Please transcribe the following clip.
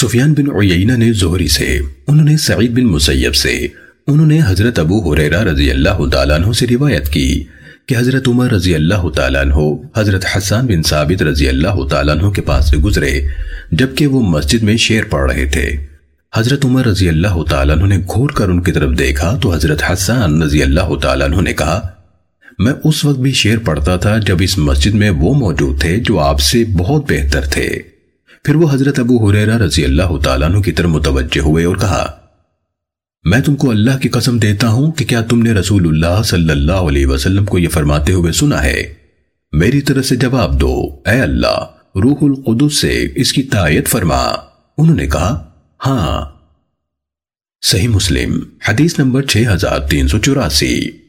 سفیان بن عیینہ نے زہری سے، انہوں نے سعید بن مسیب سے، انہوں نے حضرت ابو حریرہ رضی اللہ تعالیٰ عنہ سے روایت کی کہ حضرت عمر رضی اللہ تعالیٰ عنہ، حضرت حسان بن ثابت رضی اللہ تعالیٰ عنہ کے پاس سے گزرے جبکہ وہ مسجد میں شیر پڑھ رہے تھے۔ حضرت عمر رضی اللہ تعالیٰ عنہ نے گھور کر ان کی طرف دیکھا تو حضرت حسان رضی اللہ تعالیٰ عنہ نے کہا، میں اس وقت بھی شیر پڑھتا تھا جب اس مسجد میں وہ موجود تھے جو آپ سے بہت بہتر تھے۔ پھر وہ حضرت ابو حریرہ رضی اللہ تعالیٰ عنہ کی طرف متوجہ ہوئے اور کہا، میں تم کو اللہ کی قسم دیتا ہوں کہ کیا تم نے رسول اللہ صلی اللہ علیہ وسلم کو یہ فرماتے ہوئے سنا ہے؟ میری طرف سے جواب دو، اے اللہ، روح القدس سے اس کی تائید فرما۔ انہوں نے کہا ہاں۔ صحیح مسلم، حدیث نمبر 6384